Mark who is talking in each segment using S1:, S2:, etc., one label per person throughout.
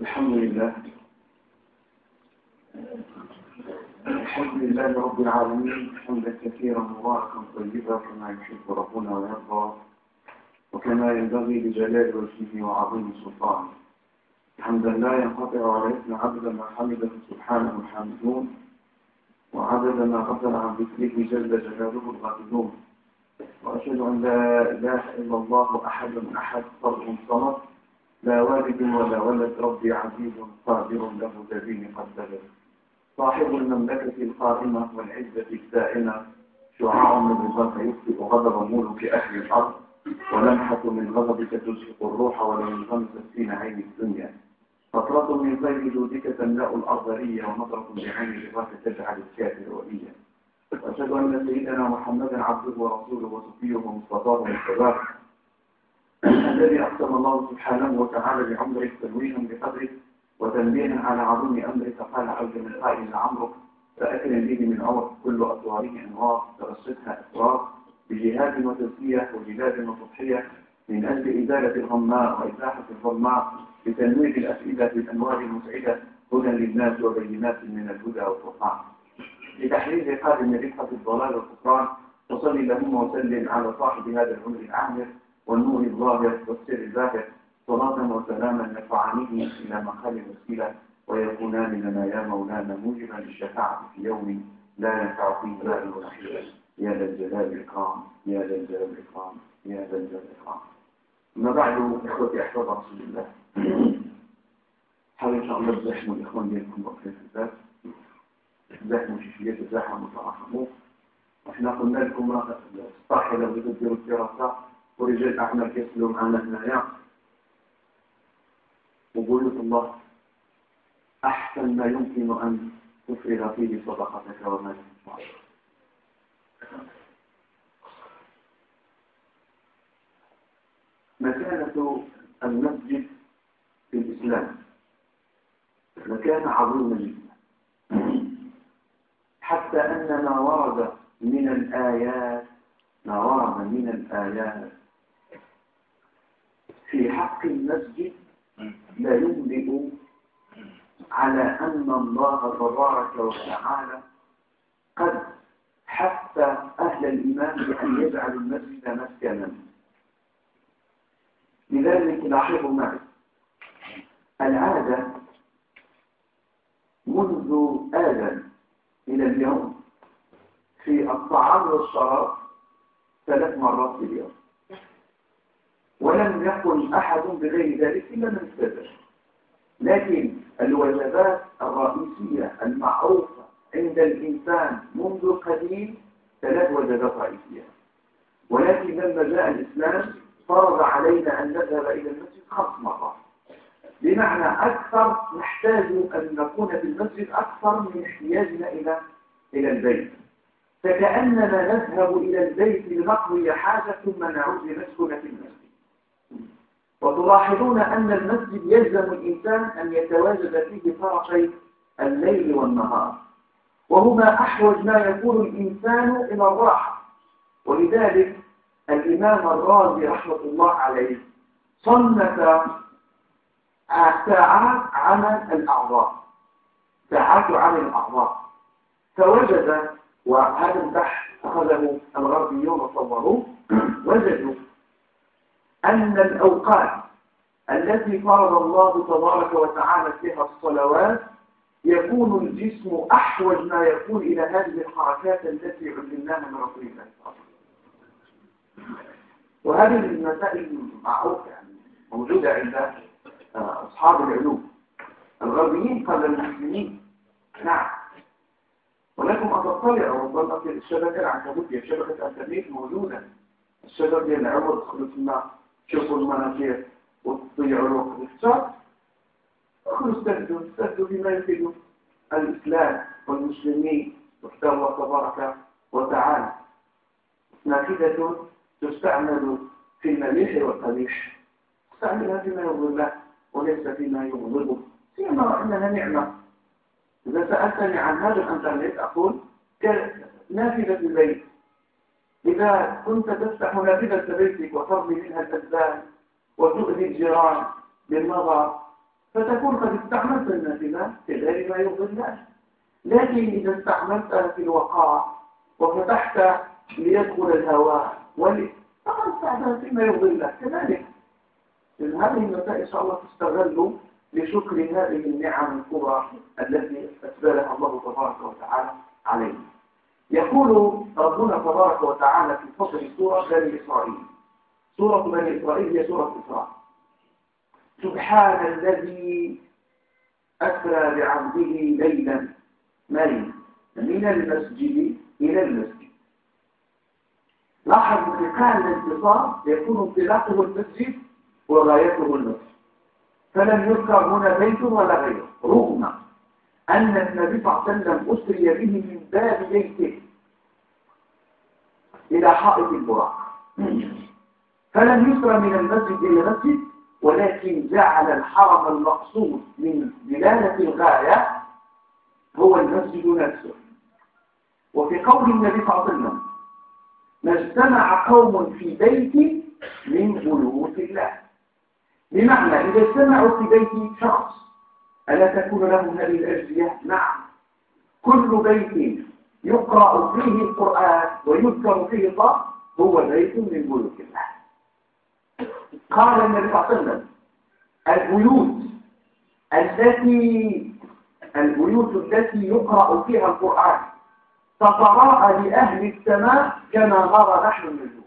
S1: الحمد لله. الحمد لله رب العالمين. حمدا كثيرا مباركا طيبا كما يحب ربنا ويرضى وكما ينبغي لجلال وجهه وعظيم سلطانه. حمدا لا ينقطع على اسم عبد ما حمده سبحانه الحامدون وعدد ما غفل عن ذكره جل جلاله الغافلون. وأشهد أن لا إله إلا الله أحد أحد فرد صمد. لا والد ولا ولد ربي عزيز قادر له دين قد بلغ صاحب المملكة القائمة والعزة الدائمة شعاع من رضاك يخطئ غضب ملك أهل الأرض ولمحة من غضبك تزهق الروح ولو غمسة في عين الدنيا. قطرة من طيب جودك تملأ الأرض ريا ونظرة بعين رضاك تجعل الكافر وليا. وأشهد أن سيدنا محمدا عبده ورسوله وصفيه ومصطفاه ومصطفاه. الذي أقسم الله سبحانه وتعالى بعمره تنويها بقدره وتنبيها على عظيم أمره فقال عز من قائل لعمرك فأكرم به من عمر كل أطواره أنوار ترشدها أسرار بجهاد وتزكية وجلاد وتضحية من أجل إزالة الغماء وإزاحة الظلماء بتنوير الأسئلة بالأنوار المسعدة هدى للناس وبينات من الهدى والفرقان. لتحرير قادم رفقة الضلال والكفران وصل اللهم وسلم على صاحب هذا العمر الأعمر والنور الظاهر والسر الباهر صلاة وسلاما ترفعانه إلى مقام الوسيلة ويكونان لنا يا مولانا موجبا للشفاعة في يوم لا ينفع فيه مال ولا يا ذا الجلال الإكرام يا ذا الجلال الإكرام يا ذا الجلال الإكرام أما بعد إخوتي أحفاد رسول الله حاول إن شاء الله تزاحموا الإخوان ديالكم في الباب تزاحموا شيشيات تزاحموا وترحموا وإحنا قلنا لكم الصح لو بدو ديروا الدراسة ورجال أعمال كيصلوا معنا هنايا وقولوا الله أحسن ما يمكن أن تفرغ فيه صدقتك وما مكانة المسجد في الإسلام. مكان عظيم جدا. حتى أن ما ورد من الآيات ما ورد من الآيات في حق المسجد لا ينبئ على أن الله تبارك وتعالى قد حث أهل الإيمان بأن يجعلوا المسجد مسكنا لذلك لاحظوا معي. العادة منذ آدم إلى اليوم في الطعام والشراب ثلاث مرات في اليوم. ولم يقل أحد بغير ذلك إلا من استدر لكن الوجبات الرئيسية المعروفة عند الإنسان منذ القديم ثلاث وجبات رئيسية. ولكن لما جاء الإسلام فرض علينا أن نذهب إلى المسجد خمس مرات. بمعنى أكثر نحتاج أن نكون في المسجد أكثر من احتياجنا إلى إلى البيت. فكأننا نذهب إلى البيت لنقضي حاجة ثم نعود لنسكن في المسجد. وتلاحظون أن المسجد يلزم الإنسان أن يتواجد فيه طرفي الليل والنهار. وهما أحوج ما يكون الإنسان إلى الراحة. ولذلك الإمام الرازي رحمة الله عليه صنف ساعات عمل الأعضاء. ساعات عمل الأعضاء. فوجد وهذا البحث أخذه الغربيون وصوروه وجدوا أن الأوقات التي فرض الله تبارك وتعالى فيها الصلوات يكون الجسم أحوج ما يكون إلى هذه الحركات التي علمناها من رسول الله. وهذه المسائل معروفة يعني موجودة عند آه، أصحاب العلوم. الغربيين قبل المسلمين. نعم. ولكم أن تطلعوا ربما في الشبكة العنكبوتية شبكة الانترنت موجودة. الشبكة ديال العمر تما تشوفوا المناطق وتضيعوا الوقت. الاختار ادخلوا استفدوا استفدوا بما يفيد الإسلام والمسلمين. وحده الله تبارك وتعالى. نافذة تستعمل في المليح والقبيح تستعملها فيما يرضي الله وليس فيما يغضبه سيما انها نعمة. إذا سألتني عن هذا الإنترنت أقول كنافذة البيت إذا كنت تفتح نافذة بيتك وترمي منها الازبال وتؤذي الجيران بالنظر فتكون قد استعملت النافذة في غير ما يرضي الناس. لكن إذا استعملتها في الوقار وفتحت ليدخل الهواء فقد استعملتها فيما يرضي الله كذلك هذه المسائل إن شاء الله تستغل لشكر هذه النعم الكبرى التي أسبلها الله تبارك وتعالى علينا. يقول ربنا تبارك وتعالى في فصل سورة بني إسرائيل. سورة بني إسرائيل هي سورة إسراء. سبحان الذي أسرى بعبده ليلا. من؟ من المسجد إلى المسجد. لاحظ كان الانتصار يكون انطلاقه المسجد وغايته المسجد. فلم يذكر هنا بيت ولا غيره. رغم. أن النبي صلى الله عليه وسلم أسري به من باب بيته إلى حائط البراق. فلم يسرى من المسجد إلى المسجد ولكن جعل الحرم المقصود من دلالة الغاية هو المسجد نفسه. وفي قول النبي صلى الله عليه وسلم ما اجتمع قوم في بيت من بيوت الله. بمعنى إذا اجتمعوا في بيت شخص ألا تكون لهم هذه الأجزية؟ نعم. كل بيت يقرأ فيه القرآن ويذكر فيه الله هو بيت من بيوت الله. قال النبي صلى الله عليه وسلم البيوت التي البيوت التي يقرأ فيها القرآن تتراءى لأهل السماء كما نرى نحن النجوم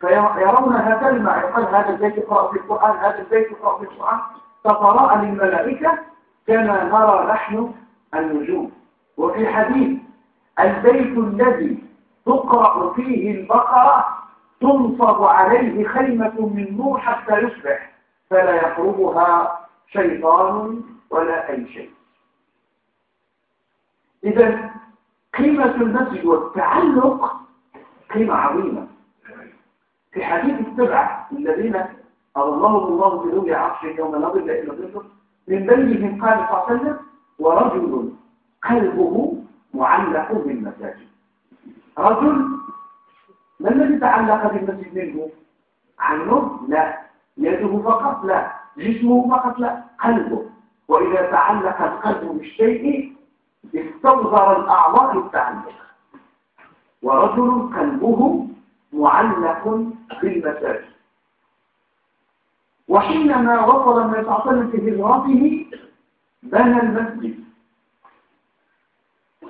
S1: فيرونها تلمع يقال هذا البيت يقرأ في القرآن هذا البيت يقرأ في القرآن. تتراءى للملائكة كما نرى نحن النجوم. وفي حديث البيت الذي تقرأ فيه البقرة تنصب عليه خيمة من نور حتى يصبح فلا يقربها شيطان ولا أي شيء. إذا قيمة المسجد والتعلق قيمة عظيمة. في حديث السبعة الذين أظلهم الله بذول عرشه يوم نظر إلى ظله من بينهم قال صلى ورجل قلبه معلق بالمساجد. رجل ما الذي تعلق بالمسجد منه؟ عنه لا. يده فقط؟ لا. جسمه فقط؟ لا. قلبه. وإذا تعلق القلب بالشيء استوزر الأعضاء التعلق. ورجل قلبه معلق بالمساجد. وحينما وصل النبي صلى الله عليه وسلم في هجرته بنى المسجد.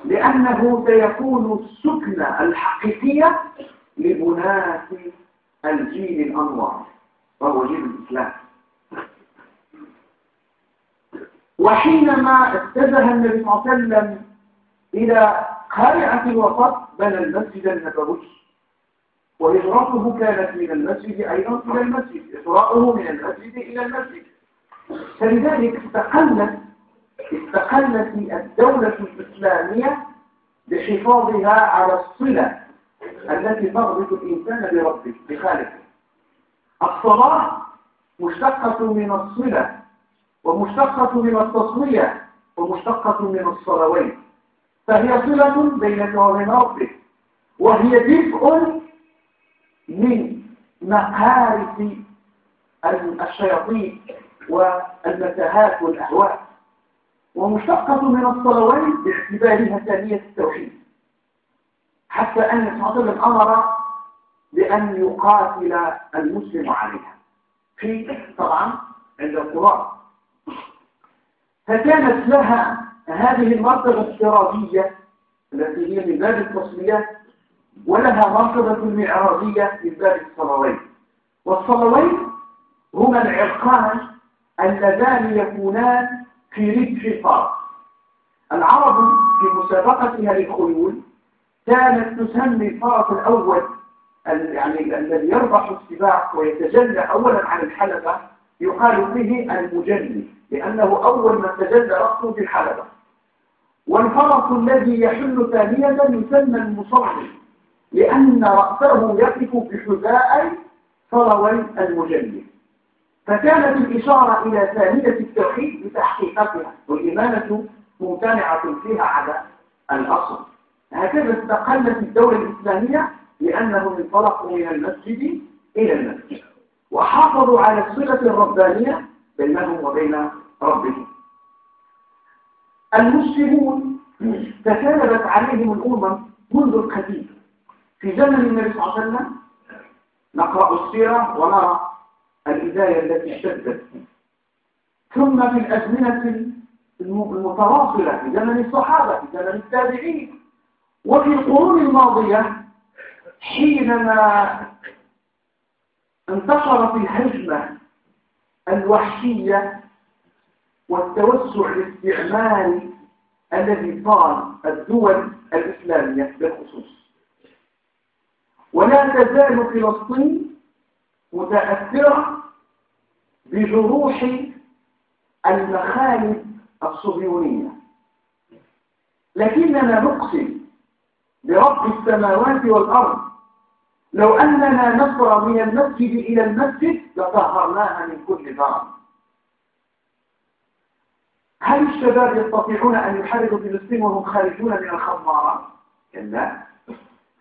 S1: لأنه سيكون السكنة الحقيقية لبناة الجيل الأنوار وهو جيل الإسلام. وحينما اتجه النبي صلى الله عليه وسلم إلى قارعة الوسط بنى المسجد النبوي. وهجرته كانت من المسجد أيضا إلى المسجد إسراؤه من المسجد إلى المسجد. فلذلك استقلت استقلت الدولة الإسلامية بحفاظها على الصلة التي تربط الإنسان بربه بخالقه. الصلاة مشتقة من الصلة ومشتقة من التصوية ومشتقة من الصلوين. فهي صلة بينك وبين ربك وهي دفء من مقارث الشياطين والمتاهات والأهواء ومشتقة من الصلوات باعتبارها ثانية التوحيد. حتى أن صلى أمر بأن يقاتل المسلم عليها. في طبعا عند القرآن. فكانت لها هذه المرتبة الافتراضية التي هي من باب التصميات ولها مرتبة المعراضية من باب الصلوين. والصلوين هما العرقان اللذان يكونان في ردف الفرس العرب في مسابقتها للخيول كانت تسمي الفرس الأول يعني الذي يربح السباق ويتجلى أولا عن الحلبة يقال فيه المجلي لأنه أول من تجلى رأسه في الحلبة. والفرس الذي يحل ثانية يسمى المصرف لأن رأسه يقف بحذاء صلوي المجلي فكانت الإشارة إلى ثانية التوحيد بتحقيقاتها والإيمانة ممتنعة فيها على الأصل. هكذا استقلت الدولة الإسلامية لأنهم انطلقوا من المسجد إلى المسجد وحافظوا على الصلة الربانية بينهم وبين ربهم. المسلمون تكالبت عليهم الأمم منذ القديم. في زمن النبي صلى الله عليه وسلم نقرأ السيرة ونرى البداية التي اشتدت. ثم في الأزمنة المتواصلة في زمن الصحابة في زمن التابعين. وفي القرون الماضية حينما انتشرت الهجمة الوحشية والتوسع الاستعماري الذي صار الدول الإسلامية بالخصوص. ولا تزال فلسطين متأثرة بجروح المخالب الصهيونية. لكننا نقسم برب السماوات والأرض. لو أننا نصر من المسجد إلى المسجد لطهرناها من كل ضرر. هل الشباب يستطيعون أن يحرروا فلسطين وهم خارجون من الخمارات؟ كلا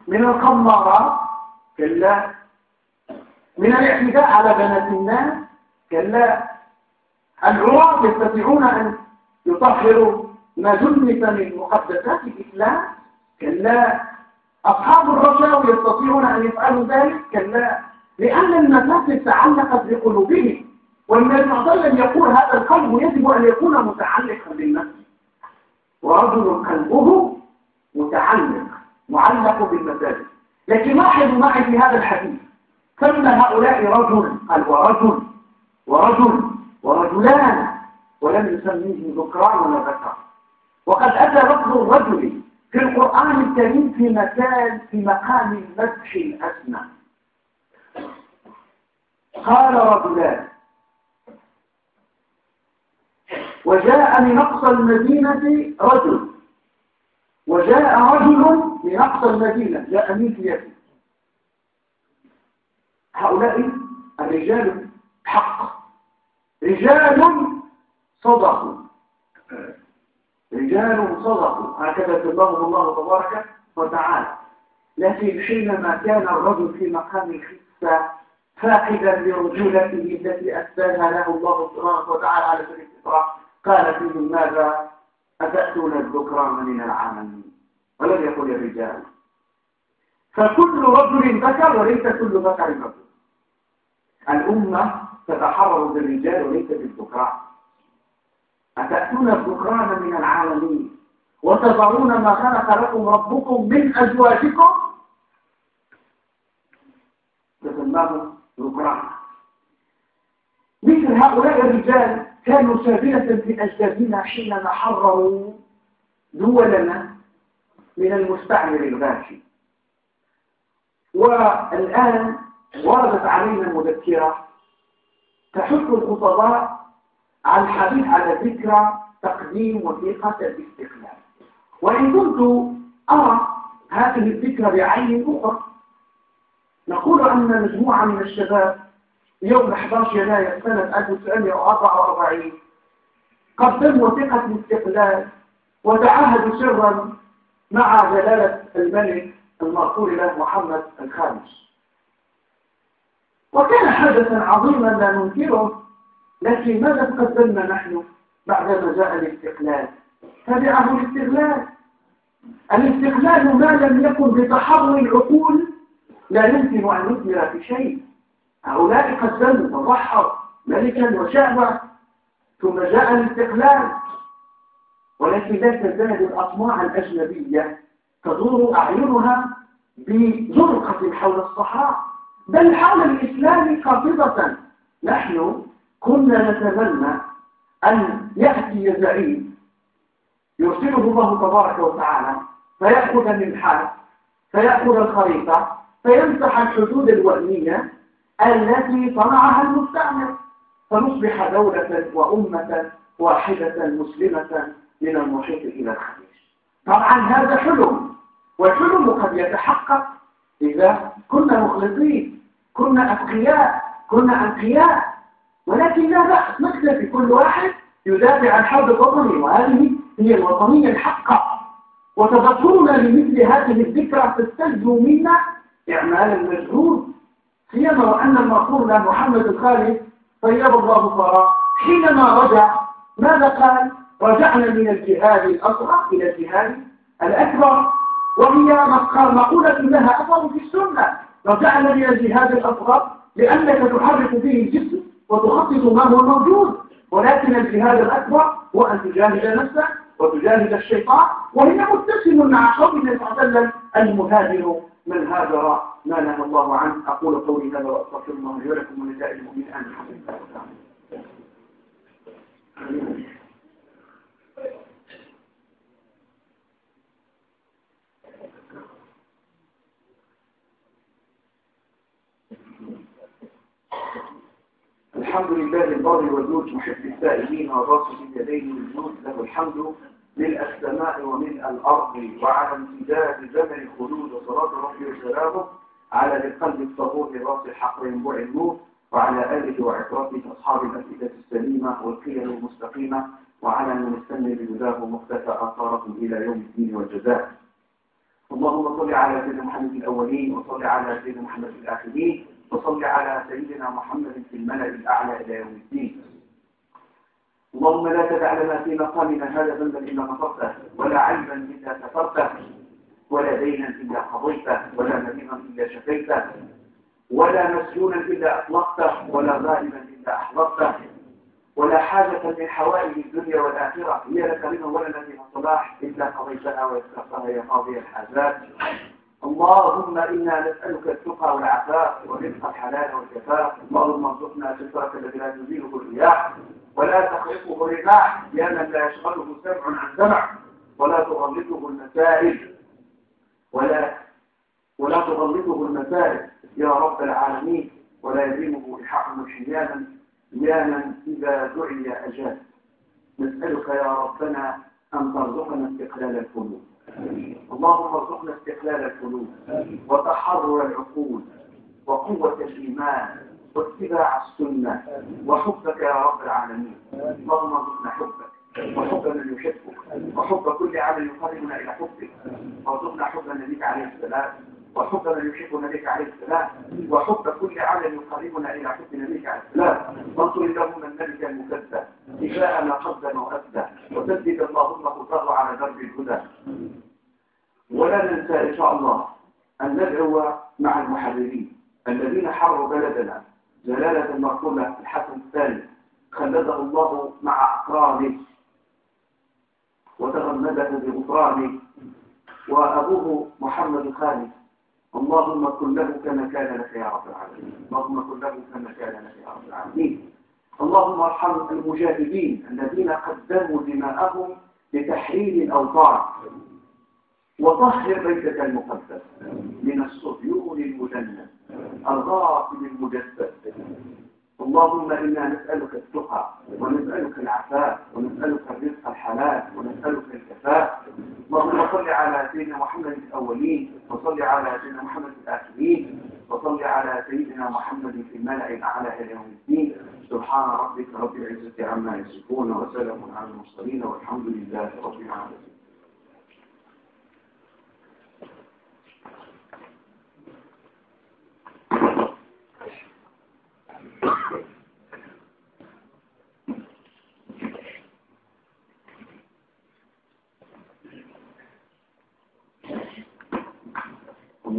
S1: من الخمارات كلا من الاعتداء على بنات الناس كلا. العراة يستطيعون أن يطهروا ما دنس من مقدسات الإسلام كلا. أصحاب الرشاوى يستطيعون أن يفعلوا ذلك كلا. لأن المفاسد تعلقت بقلوبهم والنبي صلى الله عليه وسلم يقول هذا القلب يجب أن يكون متعلقا بالنفس ورجل قلبه متعلق. معلق بالمساجد. لكن لاحظوا معي في هذا الحديث سمى هؤلاء رجل قال ورجل ورجل ورجلان ولم يسميه ذكران ولا ذكر. وقد أتى لفظ الرجل في القرآن الكريم في مكان في مقام المدح الأسمى. قال رجلان. وجاء من أقصى المدينة رجل. وجاء رجل من أقصى المدينة جاء من في هؤلاء الرجال حق. رجال صدقوا. رجال صدقوا. هكذا كتبهم الله تبارك وتعالى. لكن حينما كان الرجل في مقام الخفة فاقدا لرجولته التي أسباها له الله سبحانه وتعالى على سبيل الفطرة قال فيهم ماذا؟ أتأتون الذكران من العالمين ولم يقل الرجال فكل رجل ذكر وليس كل ذكر رجل. الأمة تتحرر بالرجال وليس بالذكران أتأتون الذكران من العالمين؟ وتضعون ما خلق لكم ربكم من أزواجكم؟ تسماه ذكران مثل هؤلاء الرجال كانوا سابلة في أجدادنا حينما حرروا دولنا من المستعمر الغاشي والآن وردت علينا مذكرة تحث الخطباء على الحديث على ذكرى تقديم وثيقة الاستقلال. وإن كنت أرى هذه الذكرى بعين أخرى نقول أن مجموعة من الشباب يوم 11 يناير سنة 1944 قدموا وثيقة الاستقلال وتعاهدوا سرا مع جلالة الملك المغفور له محمد الخامس. وكان حدثا عظيما لا ننكره لكن ماذا قدمنا نحن بعدما جاء الاستقلال؟ تبعه الاستغلال الاستقلال ما لم يكن بتحرر العقول لا يمكن أن نثمر في شيء. هؤلاء قدموا وضحوا ملكا وشعبا ثم جاء الاستقلال. ولكن لا تزال الأطماع الأجنبية تدور أعينها بزرقة حول الصحراء. بل حول الإسلام قاطبة نحن كنا نتمنى أن يأتي زعيم يرسله الله تبارك وتعالى فيأخذ المنحاز فيأخذ الخريطة فيمسح الحدود الوهمية التي صنعها المستعمر. فنصبح دولة وأمة واحدة مسلمة من المحيط إلى الخليج. طبعا هذا حلم والحلم قد يتحقق. إذا كنا مخلصين كنا أتقياء كنا أنقياء. ولكن لا بأس نكتفي كل واحد يدافع عن حرب وطنه وهذه هي الوطنية الحقة. وتذكرنا لمثل هذه الذكرى تستلزم منا إعمال المجهود سيما وأن المغفور له محمد الخالد طيب الله ثراه حينما رجع ماذا قال؟ رجعنا من الجهاد الأصغر إلى الجهاد الأكبر. وهي مقولة لها أثر في السنة. رجعنا من الجهاد الأصغر لأنك تحرك به الجسم وتخطط ما هو موجود. ولكن الجهاد الأكبر هو أن تجاهد نفسك وتجاهد الشيطان. وهي متسم مع قوله صلى الله عليه وسلم المهاجر من هاجر. ما نهى الله عنه. أقول قولي هذا وأستغفر الله لي ولكم ولسائر المؤمنين أن الحمد لله الحمد لله البر والجود محب السائلين وباسط اليدين والجود له الحمد ملء السماء وملء الأرض وعلى امتداد زمن الخلود وصلاة ربي وسلامه. على القلب الصبور رأس الحق وينبوع النور وعلى آله وعطرته أصحاب الأفئدة السليمة والقيم المستقيمة وعلى من استنى بهداه مختفى آثارهم إلى يوم الدين والجزاء. اللهم صل على سيدنا محمد الأولين وصل على سيدنا محمد الآخرين وصل على سيدنا محمد في الملأ الأعلى إلى يوم الدين. اللهم لا تدع لنا في مقامنا هذا ذنبا إلا غفرته ولا عيبا إلا سترته ولا دينا إلا قضيته ولا مريضا إلا شفيته ولا مسجونا إلا أطلقته ولا غائبا إلا أحضرته ولا حاجة من حوائج الدنيا والآخرة هي لك منه ولا فيها صلاح إلا قضيتها ويسرتها يا قاضي الحاجات. اللهم إنا نسألك التقى والعفاف ورزق الحلال والكفاف. اللهم ارزقنا سترك الذي لا تزيله الرياح ولا تخرقه الرماح يا من لا يشغله سمع عن سمع ولا تغلطه المسائل ولا ولا تغلطه المسائل يا رب العالمين ولا يلزمه الحق حيانا يانا إذا دعي أجاب. نسألك يا ربنا أن ترزقنا استقلال القلوب. اللهم ارزقنا استقلال القلوب وتحرر العقول وقوة الإيمان واتباع السنة وحبك يا رب العالمين. اللهم ارزقنا حبك. وحب من يحبك. وحب كل عمل يقربنا إلى حبك. وارزقنا حب نبيك عليه السلام وحب من يحب نبيك عليه السلام وحب كل عمل يقربنا إلى حب نبيك عليه السلام. وانصر اللهم الملك المكذب. إشاء ما قدم وأبدى. وسدد اللهم خطاه على درب الهدى. ولا ننسى إن شاء الله أن ندعو مع المحررين الذين حرروا بلدنا. جلالة المرحومة الحسن الثاني خلده الله مع أقرانه. وتغمده بغفرانه. وأبوه محمد خالد. اللهم كن له كما كان لك يا رب العالمين. اللهم كن له كما كان لك يا رب العالمين. اللهم ارحم المجاهدين الذين قدموا دماءهم لتحرير الأوطان. وطهر بيتك المقدس من الصهيون المدنس الغافل المجسد. اللهم إنا نسألك التقى ونسألك العفاف ونسألك الرزق الحلال ونسألك الكفاء. اللهم صل على سيدنا محمد الأولين وصل على سيدنا محمد الآخرين وصل على سيدنا محمد في الملأ الأعلى إلى يوم الدين. سبحان ربك رب العزة عما يصفون وسلام على المرسلين والحمد لله رب العالمين.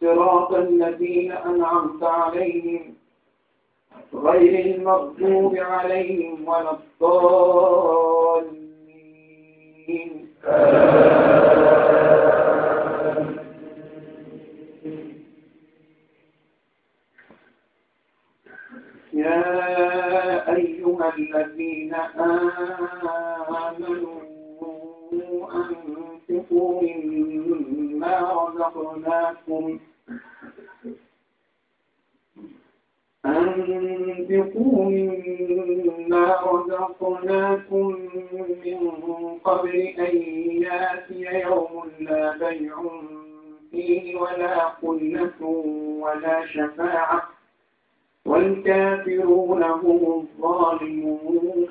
S2: صراط الذين أنعمت عليهم غير المغضوب عليهم ولا الضالين. يا أيها الذين آمنوا أنفقوا مما رزقناكم. أنفقوا مما رزقناكم من قبل أن يأتي يوم لا بيع فيه ولا قلة ولا شفاعة. والكافرون هم الظالمون.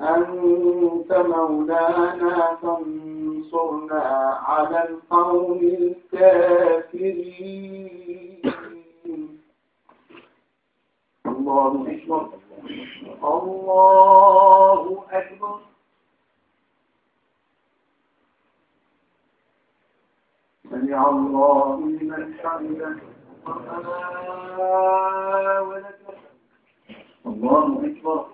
S2: أنت مولانا فانصرنا على القوم الكافرين. الله أكبر. الله أكبر. سمع الله لمن حمده. ربنا ولك الله أكبر.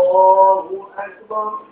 S1: comfortable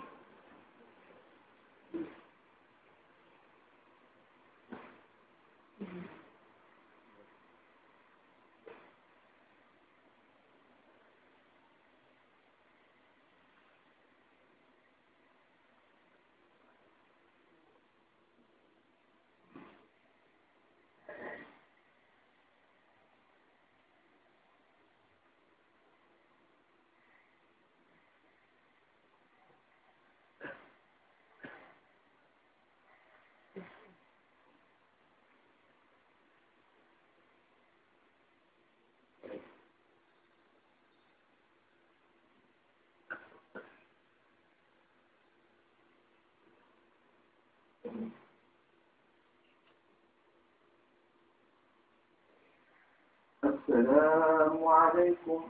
S1: السلام عليكم.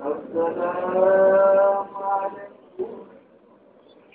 S1: السلام عليكم.